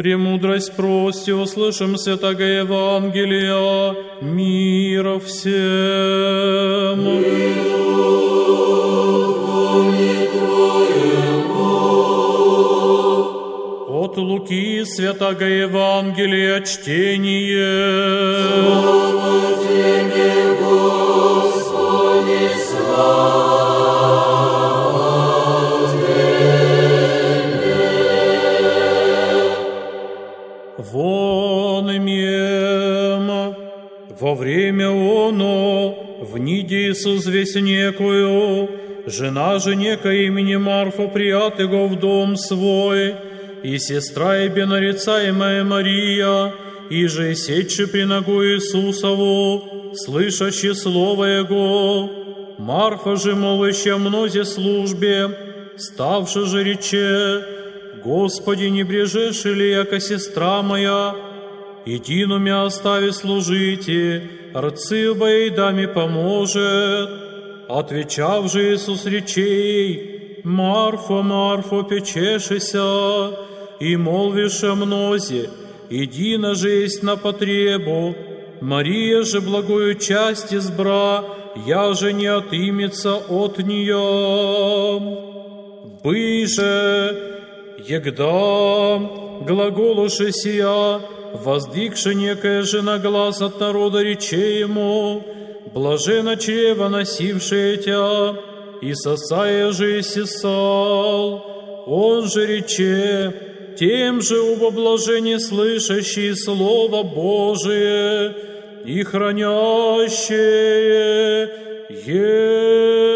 Премудрость прости, услышим Святого Евангелия, мира всем. От Луки Святого Евангелия чтение. Слава Тебе, Господи, Вон имем, во время оно, в ниде Иисус весь некую, жена же некая имени Марфа прият его в дом свой, и сестра ебе нарицаемая Мария, и же сечи при ногу Иисусову, слышащи слово Его. Марфа же, молвящая мнозе службе, ставши же рече, Господи, не брежешь ли, яко сестра моя, Едину мя остави служите, рцы обоей даме поможет. Отвечав же Иисус речей, Марфа, Марфа, печешися, и молвишь о мнозе, едина же есть на потребу, Мария же благою часть избра, я же не отымется от нее. Бы же, егда, глаголуши сия, воздвигши некая жена глаз от народа рече ему, блажена чрево носившее тя, и сосая же сесал, он же рече, тем же убо блажение слышащие Слово Божие и хранящее е.